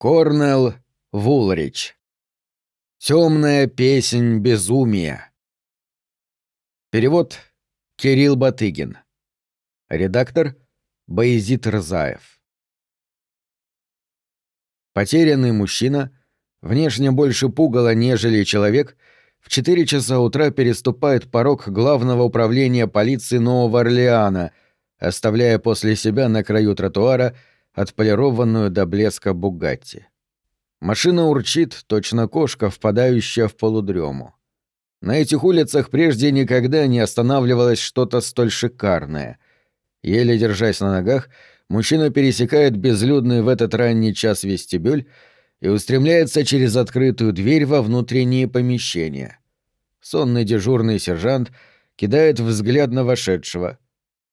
Корнел Вулрич. Темная песнь безумия. Перевод Кирилл Батыгин. Редактор Боязид Рзаев. Потерянный мужчина, внешне больше пугало, нежели человек, в 4 часа утра переступает порог главного управления полиции Нового Орлеана, оставляя после себя на краю тротуара отполированную до блеска Бугатти. Машина урчит, точно кошка, впадающая в полудрему. На этих улицах прежде никогда не останавливалось что-то столь шикарное. Еле держась на ногах, мужчина пересекает безлюдный в этот ранний час вестибюль и устремляется через открытую дверь во внутренние помещения. Сонный дежурный сержант кидает взгляд на вошедшего —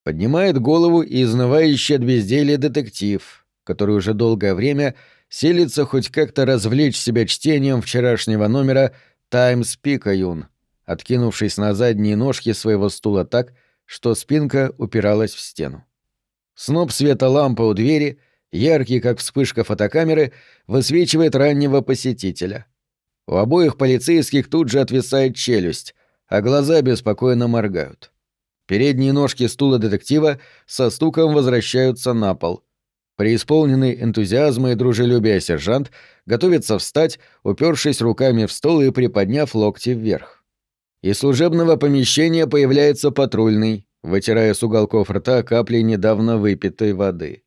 Поднимает голову и изнывающий от безделья детектив, который уже долгое время селится хоть как-то развлечь себя чтением вчерашнего номера «Таймс Пикаюн», откинувшись на задние ножки своего стула так, что спинка упиралась в стену. Сноп света лампы у двери, яркий, как вспышка фотокамеры, высвечивает раннего посетителя. У обоих полицейских тут же отвисает челюсть, а глаза беспокойно моргают. Передние ножки стула детектива со стуком возвращаются на пол. Преисполненный энтузиазма и дружелюбия сержант готовится встать, упершись руками в стол и приподняв локти вверх. Из служебного помещения появляется патрульный, вытирая с уголков рта капли недавно выпитой воды.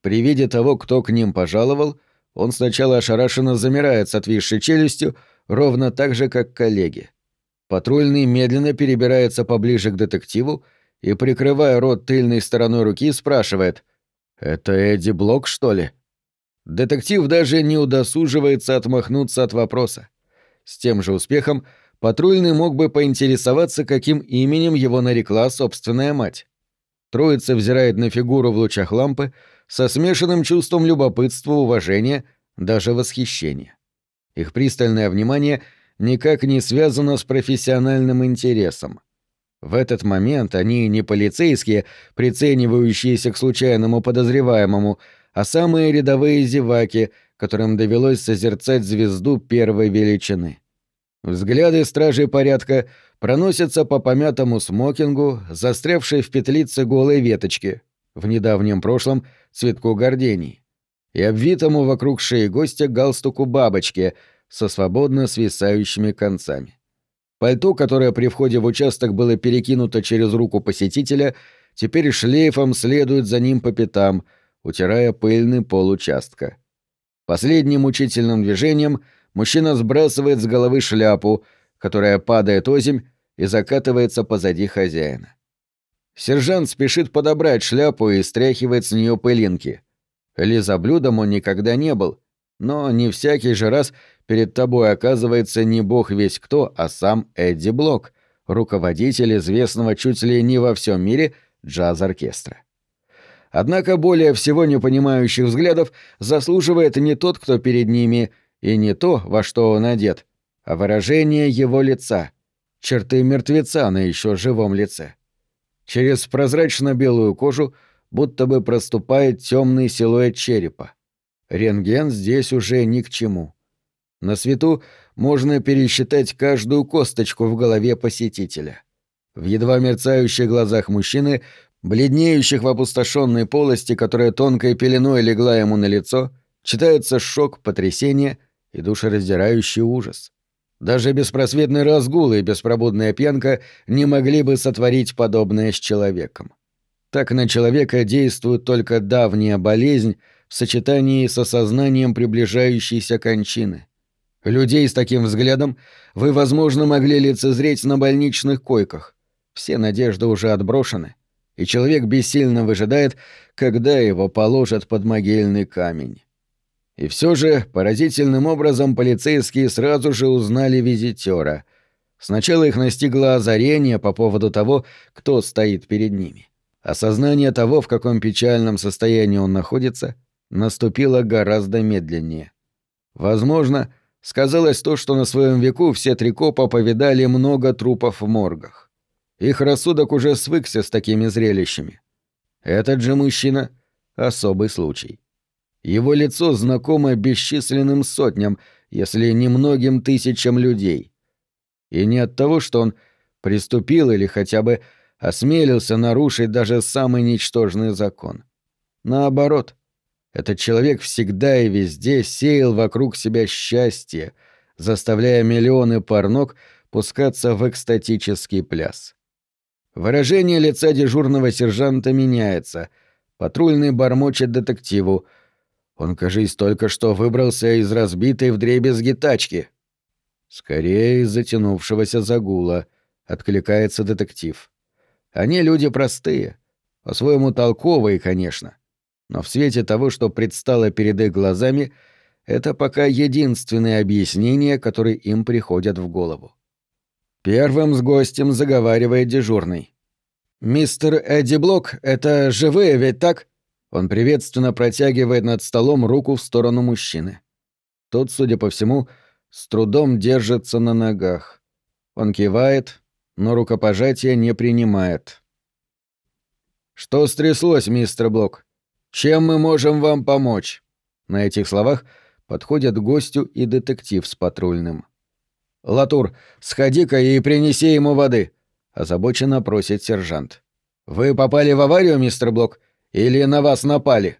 При виде того, кто к ним пожаловал, он сначала ошарашенно замирает с отвисшей челюстью, ровно так же, как коллеги. Патрульный медленно перебирается поближе к детективу и, прикрывая рот тыльной стороной руки, спрашивает «Это Эдди Блок, что ли?» Детектив даже не удосуживается отмахнуться от вопроса. С тем же успехом патрульный мог бы поинтересоваться, каким именем его нарекла собственная мать. Троица взирает на фигуру в лучах лампы со смешанным чувством любопытства, уважения, даже восхищения. Их пристальное внимание — никак не связано с профессиональным интересом. В этот момент они не полицейские, приценивающиеся к случайному подозреваемому, а самые рядовые зеваки, которым довелось созерцать звезду первой величины. Взгляды стражей порядка проносятся по помятому смокингу, застрявшей в петлице голой веточки, в недавнем прошлом цветку гордений, и обвитому вокруг шеи гостя галстуку бабочки — со свободно свисающими концами. Пальто, которое при входе в участок было перекинуто через руку посетителя, теперь шлейфом следует за ним по пятам, утирая пыльный пол участка. Последним мучительным движением мужчина сбрасывает с головы шляпу, которая падает озимь и закатывается позади хозяина. Сержант спешит подобрать шляпу и стряхивает с нее пылинки. Лизоблюдом он никогда не был, но не всякий же раз перед тобой оказывается не бог весь кто, а сам Эдди Блок, руководитель известного чуть ли не во всем мире джаз-оркестра. Однако более всего непонимающих взглядов заслуживает не тот, кто перед ними, и не то, во что он одет, а выражение его лица, черты мертвеца на еще живом лице. Через прозрачно-белую кожу будто бы проступает темный силуэт черепа. Рентген здесь уже ни к чему. На свету можно пересчитать каждую косточку в голове посетителя. В едва мерцающих глазах мужчины, бледнеющих в опустошенной полости, которая тонкой пеленой легла ему на лицо, читается шок, потрясение и душераздирающий ужас. Даже беспросветный разгул и беспробудная пьянка не могли бы сотворить подобное с человеком. Так на человека действует только давняя болезнь в сочетании с осознанием приближающейся кончины. Людей с таким взглядом вы, возможно, могли лицезреть на больничных койках. Все надежды уже отброшены, и человек бессильно выжидает, когда его положат под могильный камень. И все же поразительным образом полицейские сразу же узнали визитера. Сначала их настигло озарение по поводу того, кто стоит перед ними. Осознание того, в каком печальном состоянии он находится, наступило гораздо медленнее. Возможно, сказалось то, что на своем веку все три копа повидали много трупов в моргах. Их рассудок уже свыкся с такими зрелищами. Этот же мужчина — особый случай. Его лицо знакомо бесчисленным сотням, если не многим тысячам людей. И не от того, что он приступил или хотя бы осмелился нарушить даже самый ничтожный закон. Наоборот, этот человек всегда и везде сеял вокруг себя счастье, заставляя миллионы пар ног пускаться в экстатический пляс. Выражение лица дежурного сержанта меняется. Патрульный бормочет детективу. Он, кажись, только что выбрался из разбитой вдребезги тачки. Скорее из затянувшегося загула, откликается детектив. Они люди простые, по-своему толковые, конечно. Но в свете того, что предстало перед их глазами, это пока единственное объяснение, которое им приходят в голову. Первым с гостем заговаривает дежурный. «Мистер Эдди Блок, это живые, ведь так?» Он приветственно протягивает над столом руку в сторону мужчины. Тот, судя по всему, с трудом держится на ногах. Он кивает, но рукопожатия не принимает. «Что стряслось, мистер Блок? Чем мы можем вам помочь?» На этих словах подходят гостю и детектив с патрульным. «Латур, сходи-ка и принеси ему воды», — озабоченно просит сержант. «Вы попали в аварию, мистер Блок? Или на вас напали?»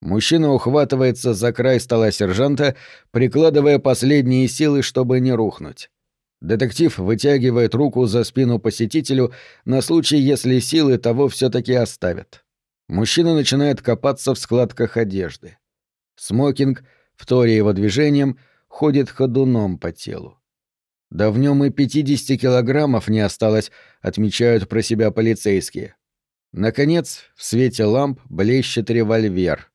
Мужчина ухватывается за край стола сержанта, прикладывая последние силы, чтобы не рухнуть. Детектив вытягивает руку за спину посетителю на случай, если силы того все таки оставят. Мужчина начинает копаться в складках одежды. Смокинг, вторя его движением, ходит ходуном по телу. Да в нем и 50 килограммов не осталось, отмечают про себя полицейские. Наконец, в свете ламп блещет револьвер.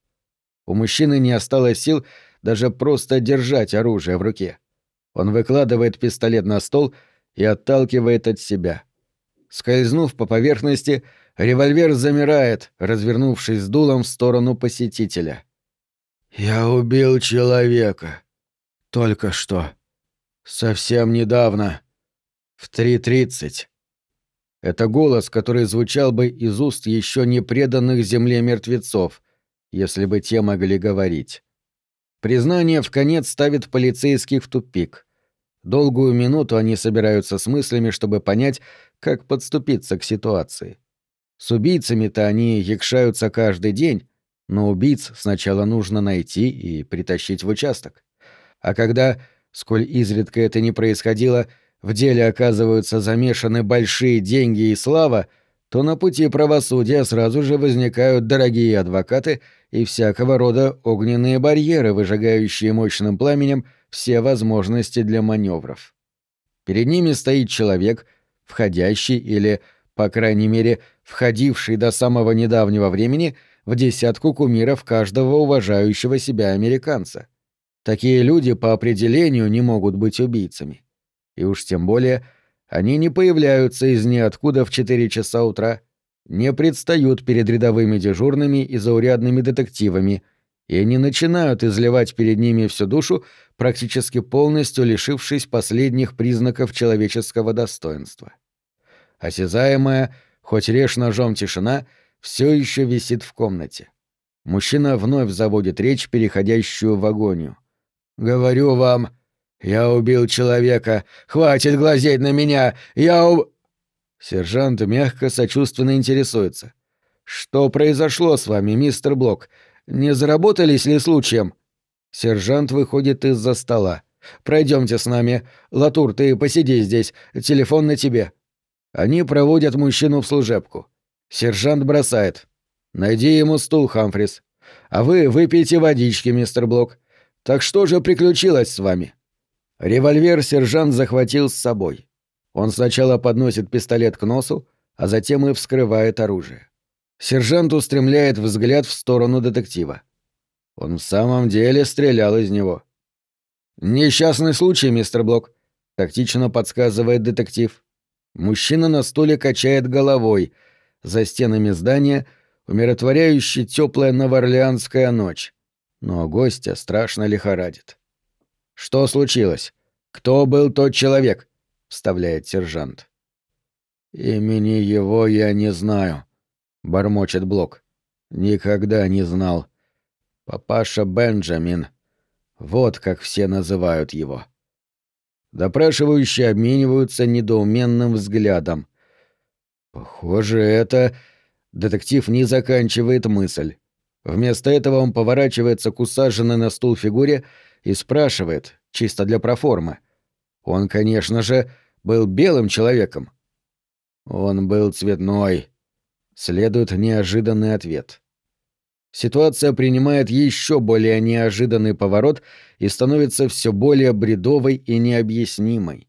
У мужчины не осталось сил даже просто держать оружие в руке. Он выкладывает пистолет на стол и отталкивает от себя. Скользнув по поверхности, револьвер замирает, развернувшись с дулом в сторону посетителя. «Я убил человека. Только что. Совсем недавно. В 3.30». Это голос, который звучал бы из уст еще не преданных земле мертвецов, если бы те могли говорить. Признание в конец ставит полицейских в тупик. Долгую минуту они собираются с мыслями, чтобы понять, как подступиться к ситуации. С убийцами-то они якшаются каждый день, но убийц сначала нужно найти и притащить в участок. А когда, сколь изредка это не происходило, в деле оказываются замешаны большие деньги и слава, то на пути правосудия сразу же возникают дорогие адвокаты и всякого рода огненные барьеры, выжигающие мощным пламенем все возможности для маневров. Перед ними стоит человек, входящий или, по крайней мере, входивший до самого недавнего времени в десятку кумиров каждого уважающего себя американца. Такие люди по определению не могут быть убийцами. И уж тем более они не появляются из ниоткуда в 4 часа утра, не предстают перед рядовыми дежурными и заурядными детективами — и они начинают изливать перед ними всю душу, практически полностью лишившись последних признаков человеческого достоинства. Осязаемая, хоть режь ножом тишина, все еще висит в комнате. Мужчина вновь заводит речь, переходящую в агонию. «Говорю вам, я убил человека! Хватит глазеть на меня! Я уб...» Сержант мягко, сочувственно интересуется. «Что произошло с вами, мистер Блок? Не заработались ли случаем?» Сержант выходит из-за стола. Пройдемте с нами. Латур, ты посиди здесь. Телефон на тебе». Они проводят мужчину в служебку. Сержант бросает. «Найди ему стул, Хамфрис. А вы выпейте водички, мистер Блок. Так что же приключилось с вами?» Револьвер сержант захватил с собой. Он сначала подносит пистолет к носу, а затем и вскрывает оружие. Сержант устремляет взгляд в сторону детектива. Он в самом деле стрелял из него. «Несчастный случай, мистер Блок», — тактично подсказывает детектив. Мужчина на стуле качает головой. За стенами здания умиротворяющая теплая новоорлеанская ночь. Но гостя страшно лихорадит. «Что случилось? Кто был тот человек?» — вставляет сержант. «Имени его я не знаю», бормочет Блок. Никогда не знал. Папаша Бенджамин. Вот как все называют его. Допрашивающие обмениваются недоуменным взглядом. Похоже, это... Детектив не заканчивает мысль. Вместо этого он поворачивается к усаженной на стул фигуре и спрашивает, чисто для проформы. Он, конечно же, был белым человеком. Он был цветной. Следует неожиданный ответ. Ситуация принимает еще более неожиданный поворот и становится все более бредовой и необъяснимой.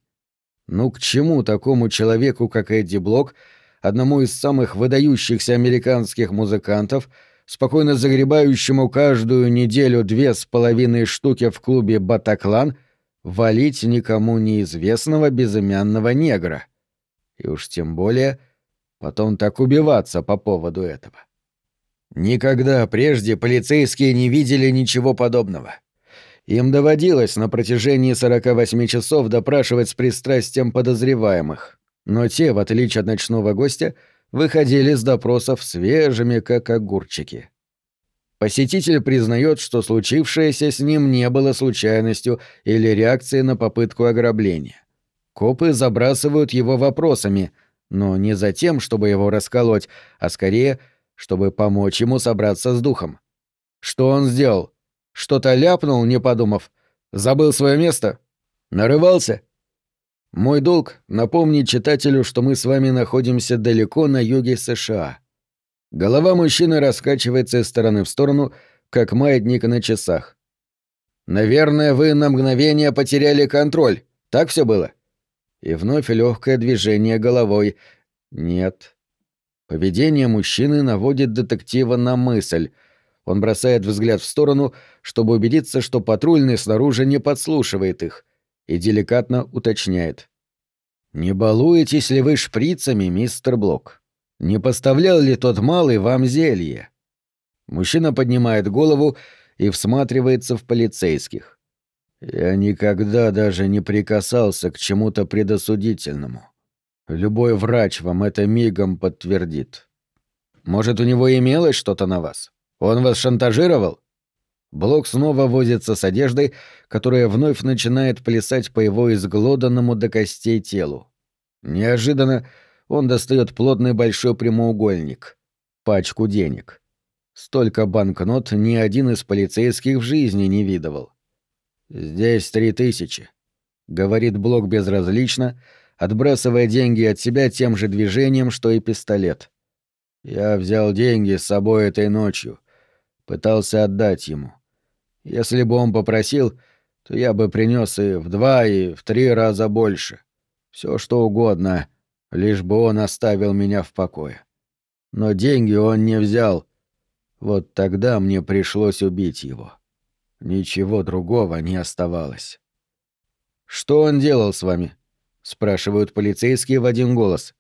Ну к чему такому человеку, как Эдди Блок, одному из самых выдающихся американских музыкантов, спокойно загребающему каждую неделю две с половиной штуки в клубе «Батаклан», валить никому неизвестного безымянного негра? И уж тем более потом так убиваться по поводу этого. Никогда прежде полицейские не видели ничего подобного. Им доводилось на протяжении 48 часов допрашивать с пристрастием подозреваемых, но те, в отличие от ночного гостя, выходили с допросов свежими, как огурчики. Посетитель признает, что случившееся с ним не было случайностью или реакцией на попытку ограбления. Копы забрасывают его вопросами, но не за тем, чтобы его расколоть, а скорее — чтобы помочь ему собраться с духом. Что он сделал? Что-то ляпнул, не подумав? Забыл свое место? Нарывался? Мой долг — напомнить читателю, что мы с вами находимся далеко на юге США. Голова мужчины раскачивается из стороны в сторону, как маятник на часах. «Наверное, вы на мгновение потеряли контроль. Так все было?» И вновь легкое движение головой. «Нет, Поведение мужчины наводит детектива на мысль. Он бросает взгляд в сторону, чтобы убедиться, что патрульный снаружи не подслушивает их, и деликатно уточняет. «Не балуетесь ли вы шприцами, мистер Блок? Не поставлял ли тот малый вам зелье?» Мужчина поднимает голову и всматривается в полицейских. «Я никогда даже не прикасался к чему-то предосудительному. Любой врач вам это мигом подтвердит. Может, у него имелось что-то на вас? Он вас шантажировал? Блок снова возится с одеждой, которая вновь начинает плясать по его изглоданному до костей телу. Неожиданно он достает плотный большой прямоугольник. Пачку денег. Столько банкнот ни один из полицейских в жизни не видывал. «Здесь три тысячи», — говорит Блок безразлично, — отбрасывая деньги от себя тем же движением, что и пистолет. Я взял деньги с собой этой ночью. Пытался отдать ему. Если бы он попросил, то я бы принес и в два, и в три раза больше. Все что угодно, лишь бы он оставил меня в покое. Но деньги он не взял. Вот тогда мне пришлось убить его. Ничего другого не оставалось. Что он делал с вами? спрашивают полицейские в один голос.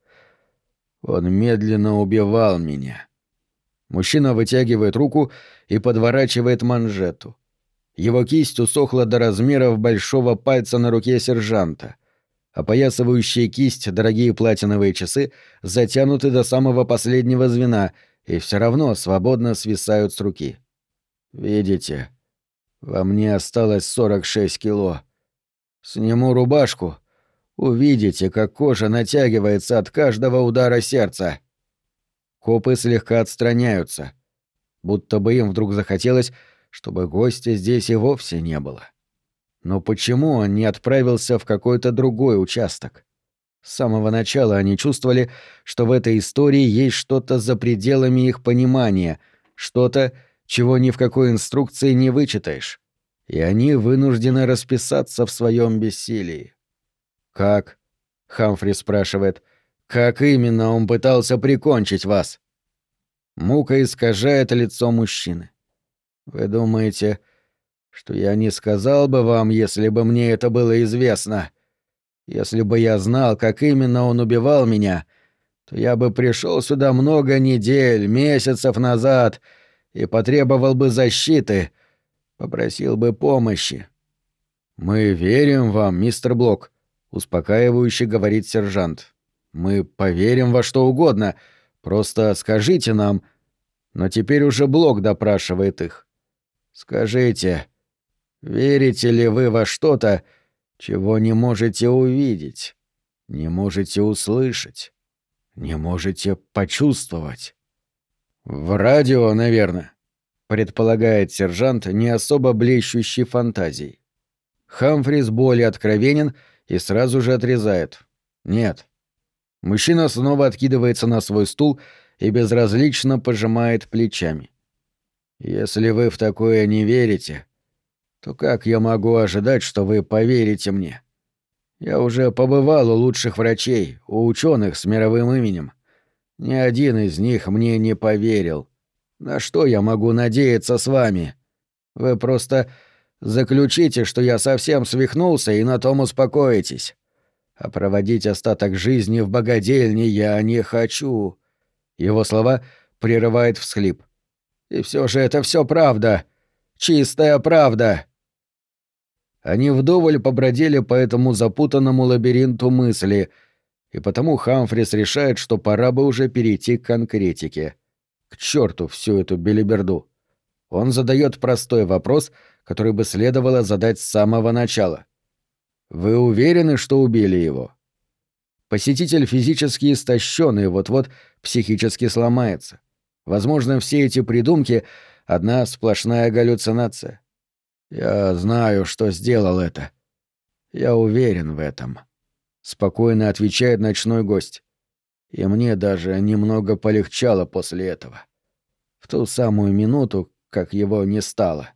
Он медленно убивал меня. Мужчина вытягивает руку и подворачивает манжету. Его кисть усохла до размеров большого пальца на руке сержанта. Опоясывающие кисть дорогие платиновые часы затянуты до самого последнего звена и все равно свободно свисают с руки. Видите, во мне осталось 46 кило. Сниму рубашку, Увидите, как кожа натягивается от каждого удара сердца. Копы слегка отстраняются, будто бы им вдруг захотелось, чтобы гостя здесь и вовсе не было. Но почему он не отправился в какой-то другой участок? С самого начала они чувствовали, что в этой истории есть что-то за пределами их понимания, что-то, чего ни в какой инструкции не вычитаешь. И они вынуждены расписаться в своем бессилии. «Как?» — Хамфри спрашивает. «Как именно он пытался прикончить вас?» Мука искажает лицо мужчины. «Вы думаете, что я не сказал бы вам, если бы мне это было известно? Если бы я знал, как именно он убивал меня, то я бы пришел сюда много недель, месяцев назад и потребовал бы защиты, попросил бы помощи. Мы верим вам, мистер Блок, — успокаивающе говорит сержант. «Мы поверим во что угодно. Просто скажите нам...» Но теперь уже Блок допрашивает их. Скажите, верите ли вы во что-то, чего не можете увидеть, не можете услышать, не можете почувствовать? В радио, наверное, предполагает сержант, не особо блещущий фантазией. Хамфрис более откровенен и сразу же отрезает. Нет. Мужчина снова откидывается на свой стул и безразлично пожимает плечами. Если вы в такое не верите, то как я могу ожидать, что вы поверите мне? Я уже побывал у лучших врачей, у ученых с мировым именем. Ни один из них мне не поверил. На что я могу надеяться с вами? Вы просто заключите, что я совсем свихнулся и на том успокоитесь. А проводить остаток жизни в богадельне я не хочу. Его слова прерывает всхлип. И все же это все правда. Чистая правда. Они вдоволь побродили по этому запутанному лабиринту мысли, и потому Хамфрис решает, что пора бы уже перейти к конкретике. К черту всю эту белиберду. Он задает простой вопрос, который бы следовало задать с самого начала. «Вы уверены, что убили его?» Посетитель физически истощен и вот-вот психически сломается. Возможно, все эти придумки — одна сплошная галлюцинация. Я знаю, что сделал это. Я уверен в этом. Спокойно отвечает ночной гость. И мне даже немного полегчало после этого. В ту самую минуту, как его не стало.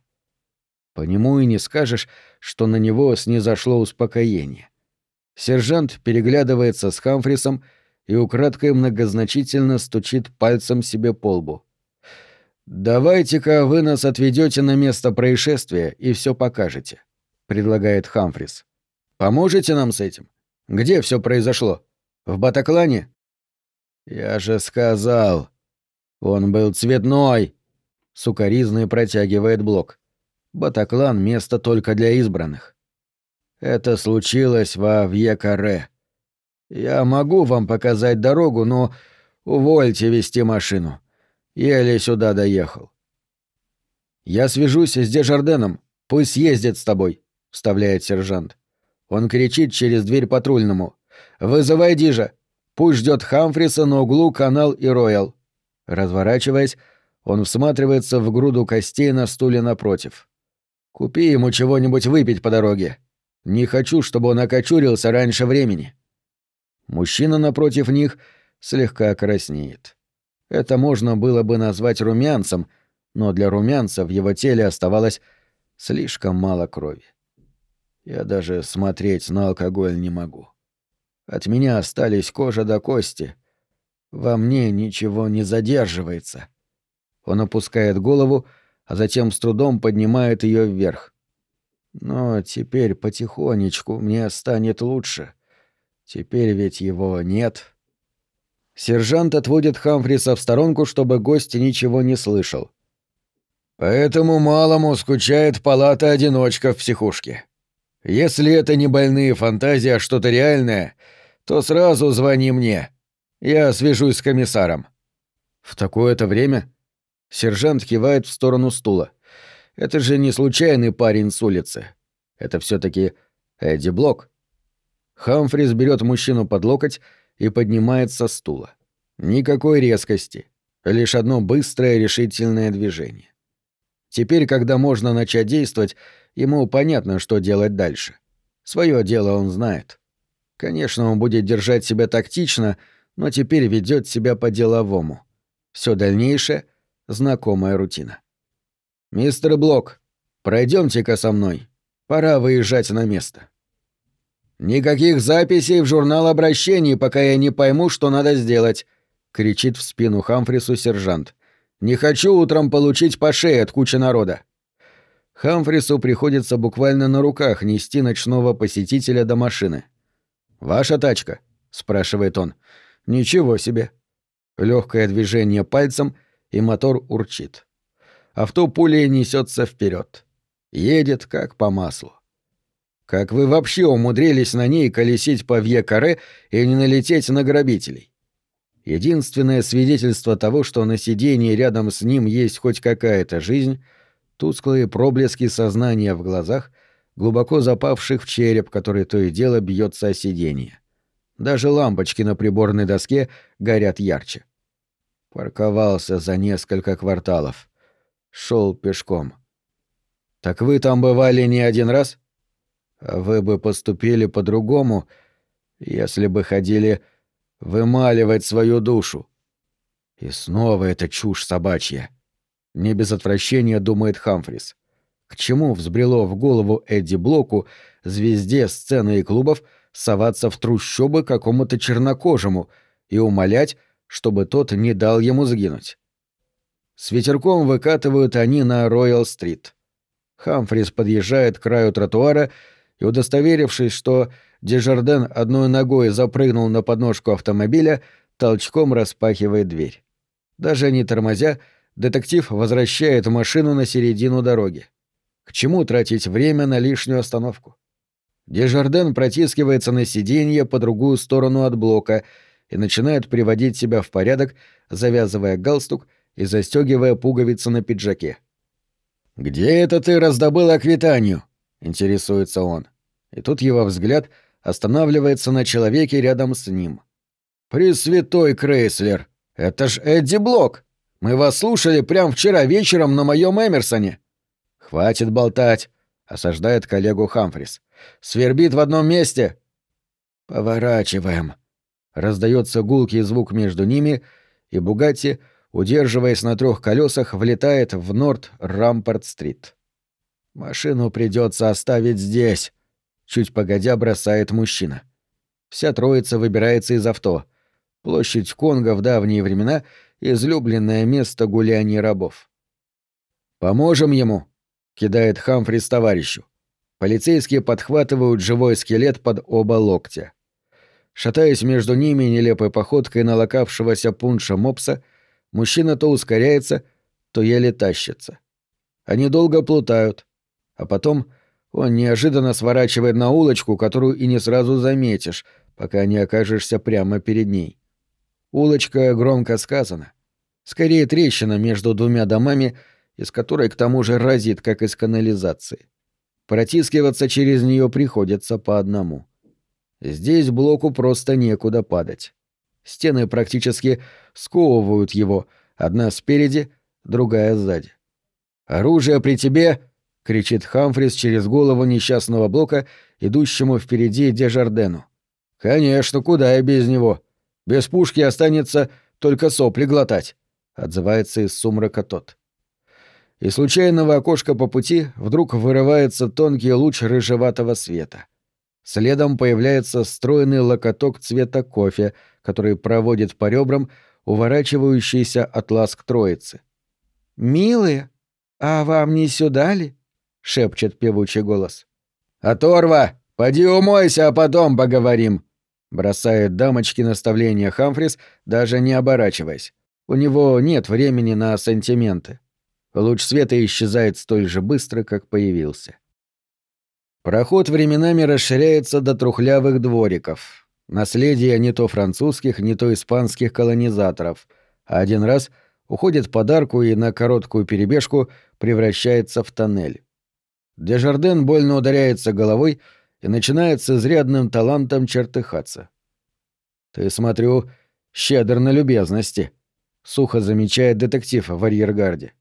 По нему и не скажешь, что на него снизошло успокоение. Сержант переглядывается с Хамфрисом и украдкой многозначительно стучит пальцем себе по лбу. «Давайте-ка вы нас отведете на место происшествия и все покажете», — предлагает Хамфрис. «Поможете нам с этим? Где все произошло? В Батаклане?» «Я же сказал. Он был цветной», — сукоризный протягивает блок. «Батаклан — место только для избранных». «Это случилось во Вьекаре», я могу вам показать дорогу, но увольте вести машину. Еле сюда доехал. Я свяжусь с Дежарденом, пусть съездит с тобой, вставляет сержант. Он кричит через дверь патрульному. «Вызывай Дижа! Пусть ждет Хамфриса на углу канал и Роял». Разворачиваясь, он всматривается в груду костей на стуле напротив. «Купи ему чего-нибудь выпить по дороге. Не хочу, чтобы он окочурился раньше времени». Мужчина напротив них слегка краснеет. Это можно было бы назвать румянцем, но для румянца в его теле оставалось слишком мало крови. Я даже смотреть на алкоголь не могу. От меня остались кожа до кости. Во мне ничего не задерживается. Он опускает голову, а затем с трудом поднимает ее вверх. Но теперь потихонечку мне станет лучше. Теперь ведь его нет. Сержант отводит Хамфриса в сторонку, чтобы гость ничего не слышал. Поэтому малому скучает палата-одиночка в психушке. Если это не больные фантазии, а что-то реальное, то сразу звони мне. Я свяжусь с комиссаром. В такое-то время сержант кивает в сторону стула. Это же не случайный парень с улицы. Это все таки Эдди Блок. Хамфрис берет мужчину под локоть и поднимает со стула. Никакой резкости, лишь одно быстрое решительное движение. Теперь, когда можно начать действовать, ему понятно, что делать дальше. Свое дело он знает. Конечно, он будет держать себя тактично, но теперь ведет себя по-деловому. Все дальнейшее — знакомая рутина. «Мистер Блок, пройдемте-ка со мной. Пора выезжать на место». «Никаких записей в журнал обращений, пока я не пойму, что надо сделать», — кричит в спину Хамфрису сержант. «Не хочу утром получить по шее от кучи народа». Хамфрису приходится буквально на руках нести ночного посетителя до машины. «Ваша тачка?» — спрашивает он. «Ничего себе». Легкое движение пальцем, и мотор урчит. Авто пулей несется вперед. Едет как по маслу. Как вы вообще умудрились на ней колесить по Вье-Каре и не налететь на грабителей? Единственное свидетельство того, что на сидении рядом с ним есть хоть какая-то жизнь — Тусклые проблески сознания в глазах, глубоко запавших в череп, который то и дело бьется о сиденье. Даже лампочки на приборной доске горят ярче. Парковался за несколько кварталов. Шел пешком. «Так вы там бывали не один раз?» «А вы бы поступили по-другому, если бы ходили вымаливать свою душу». И снова эта чушь собачья. Не без отвращения думает Хамфрис. К чему взбрело в голову Эдди Блоку, звезде сцены и клубов, соваться в трущобы какому-то чернокожему и умолять, чтобы тот не дал ему сгинуть? С ветерком выкатывают они на Роял-стрит. Хамфрис подъезжает к краю тротуара и, удостоверившись, что Дежарден одной ногой запрыгнул на подножку автомобиля, толчком распахивает дверь. Даже не тормозя, детектив возвращает машину на середину дороги. К чему тратить время на лишнюю остановку? Дежарден протискивается на сиденье по другую сторону от блока и начинает приводить себя в порядок, завязывая галстук и застегивая пуговицы на пиджаке. «Где это ты раздобыл аквитанию?» — интересуется он. И тут его взгляд останавливается на человеке рядом с ним. «Пресвятой Крейслер! Это ж Эдди Блок! Мы вас слушали прямо вчера вечером на моем Эмерсоне!» «Хватит болтать!» — осаждает коллегу Хамфрис. «Свербит в одном месте!» «Поворачиваем!» Раздается гулкий звук между ними, и Бугатти — удерживаясь на трех колесах, влетает в Норт Рампорт-стрит. «Машину придется оставить здесь», — чуть погодя бросает мужчина. Вся троица выбирается из авто. Площадь Конго в давние времена — излюбленное место гуляний рабов. «Поможем ему», — кидает Хамфрис товарищу. Полицейские подхватывают живой скелет под оба локтя. Шатаясь между ними нелепой походкой налокавшегося пунша мопса, Мужчина то ускоряется, то еле тащится. Они долго плутают, а потом он неожиданно сворачивает на улочку, которую и не сразу заметишь, пока не окажешься прямо перед ней. Улочка громко сказана. Скорее трещина между двумя домами, из которой к тому же разит, как из канализации. Протискиваться через нее приходится по одному. Здесь блоку просто некуда падать. Стены практически сковывают его, одна спереди, другая сзади. «Оружие при тебе!» — кричит Хамфрис через голову несчастного блока, идущему впереди Дежардену. «Конечно, куда я без него? Без пушки останется только сопли глотать», — отзывается из сумрака тот. Из случайного окошка по пути вдруг вырывается тонкий луч рыжеватого света. Следом появляется стройный локоток цвета кофе, который проводит по ребрам уворачивающийся от ласк троицы. «Милые, а вам не сюда ли?» — шепчет певучий голос. «Оторва! Поди умойся, а потом поговорим!» — бросает дамочки наставления Хамфрис, даже не оборачиваясь. У него нет времени на сантименты. Луч света исчезает столь же быстро, как появился. Проход временами расширяется до трухлявых двориков. Наследие не то французских, не то испанских колонизаторов. А один раз уходит подарку и на короткую перебежку превращается в тоннель. Дежарден больно ударяется головой и начинает с изрядным талантом чертыхаться. «Ты, смотрю, щедр на любезности», — сухо замечает детектив в арьергарде.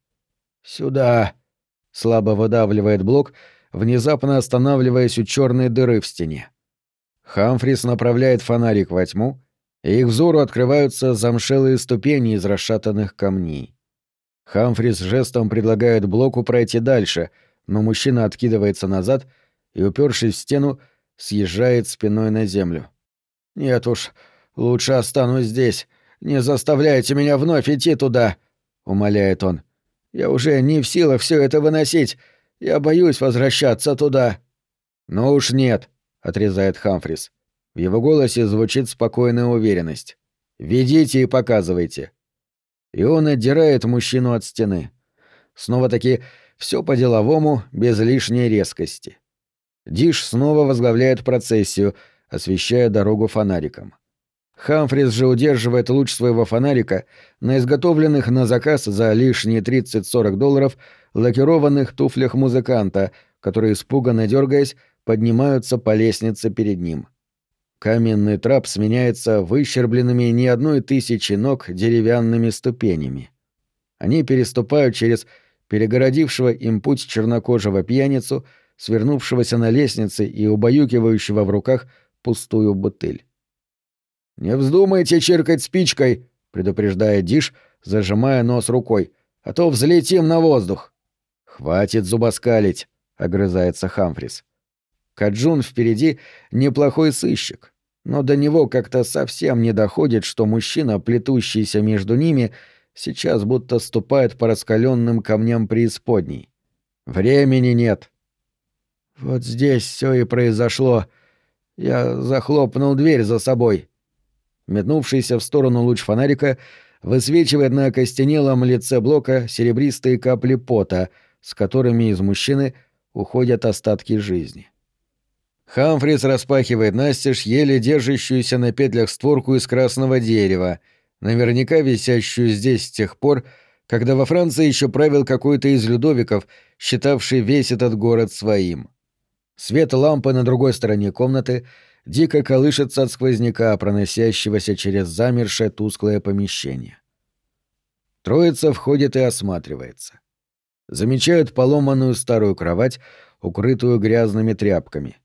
«Сюда», — слабо выдавливает блок — внезапно останавливаясь у черной дыры в стене. Хамфрис направляет фонарик во тьму, и их взору открываются замшелые ступени из расшатанных камней. Хамфрис жестом предлагает Блоку пройти дальше, но мужчина откидывается назад и, упершись в стену, съезжает спиной на землю. «Нет уж, лучше останусь здесь. Не заставляйте меня вновь идти туда», — умоляет он. «Я уже не в силах все это выносить. Я боюсь возвращаться туда». «Ну уж нет», — отрезает Хамфрис. В его голосе звучит спокойная уверенность. «Ведите и показывайте». И он отдирает мужчину от стены. Снова-таки все по-деловому, без лишней резкости. Диш снова возглавляет процессию, освещая дорогу фонариком. Хамфрис же удерживает луч своего фонарика на изготовленных на заказ за лишние 30-40 долларов лакированных туфлях музыканта, которые, испуганно дергаясь, поднимаются по лестнице перед ним. Каменный трап сменяется выщербленными не одной тысячи ног деревянными ступенями. Они переступают через перегородившего им путь чернокожего пьяницу, свернувшегося на лестнице и убаюкивающего в руках пустую бутыль. «Не вздумайте чиркать спичкой!» — предупреждает Диш, зажимая нос рукой. «А то взлетим на воздух!» «Хватит зубоскалить!» — огрызается Хамфрис. Каджун впереди неплохой сыщик, но до него как-то совсем не доходит, что мужчина, плетущийся между ними, сейчас будто ступает по раскаленным камням преисподней. Времени нет. Вот здесь все и произошло. Я захлопнул дверь за собой. Метнувшийся в сторону луч фонарика высвечивает на окостенелом лице блока серебристые капли пота, с которыми из мужчины уходят остатки жизни. Хамфрис распахивает настежь еле держащуюся на петлях створку из красного дерева, наверняка висящую здесь с тех пор, когда во Франции еще правил какой-то из людовиков, считавший весь этот город своим. Свет лампы на другой стороне комнаты дико колышется от сквозняка, проносящегося через замершее тусклое помещение. Троица входит и осматривается. Замечают поломанную старую кровать, укрытую грязными тряпками.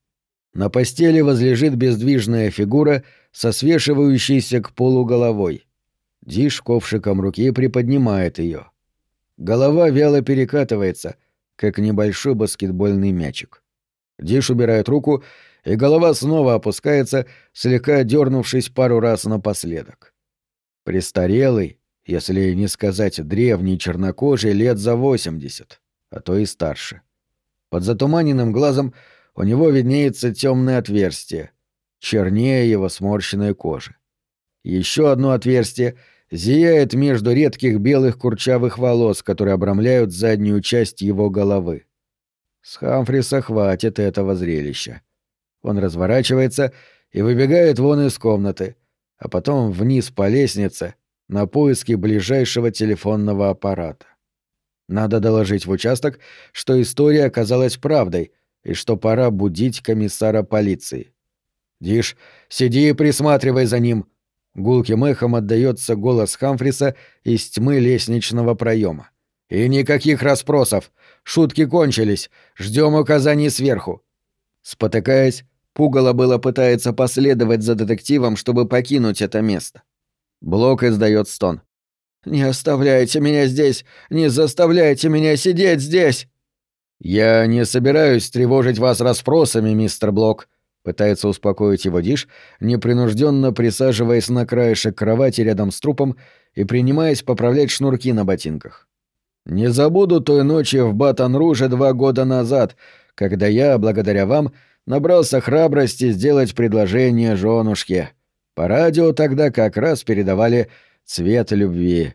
На постели возлежит бездвижная фигура со свешивающейся к полу головой. Диш ковшиком руки приподнимает ее. Голова вяло перекатывается, как небольшой баскетбольный мячик. Диш убирает руку, и голова снова опускается, слегка дернувшись пару раз напоследок. Престарелый, если не сказать древний чернокожий, лет за восемьдесят, а то и старше. Под затуманенным глазом у него виднеется темное отверстие, чернее его сморщенной кожи. Еще одно отверстие зияет между редких белых курчавых волос, которые обрамляют заднюю часть его головы. С Хамфриса хватит этого зрелища. Он разворачивается и выбегает вон из комнаты, а потом вниз по лестнице на поиски ближайшего телефонного аппарата. Надо доложить в участок, что история оказалась правдой, и что пора будить комиссара полиции. «Диш, сиди и присматривай за ним!» Гулким эхом отдается голос Хамфриса из тьмы лестничного проема. «И никаких расспросов! Шутки кончились! Ждем указаний сверху!» Спотыкаясь, Пугало было пытается последовать за детективом, чтобы покинуть это место. Блок издает стон. «Не оставляйте меня здесь! Не заставляйте меня сидеть здесь!» «Я не собираюсь тревожить вас расспросами, мистер Блок», — пытается успокоить его Диш, непринужденно присаживаясь на краешек кровати рядом с трупом и принимаясь поправлять шнурки на ботинках. «Не забуду той ночи в Батон-Руже два года назад, когда я, благодаря вам, набрался храбрости сделать предложение женушке. По радио тогда как раз передавали «Цвет любви».